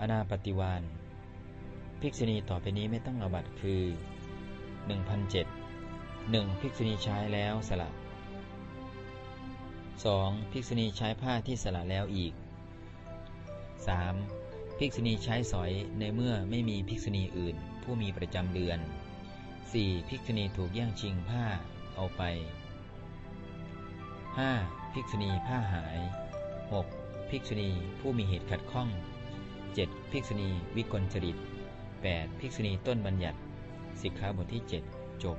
อนาปฏิวานภิกษุณีต่อไปนี้ไม่ต้องอาบัตคือ 1,007 1. ภิกษุณีใช้แล้วสละ 2. ภิกษุณีใช้ผ้าที่สละแล้วอีก 3. ภิกษุณีใช้สอยในเมื่อไม่มีภิกษุณีอื่น ผู้มีประจำเดือน 4. ภิกษุณีถูกแย่งชิงผ้าเอาไป 5. ภิกษุณีผ้าหาย 6. ภิกษุณีผู้มีเหตุขัดข้อง 7. ภิกษุณีวิกลจริต 8. ภิกษุณีต้นบัญญัติ สิกขาบทที่ 7 จบ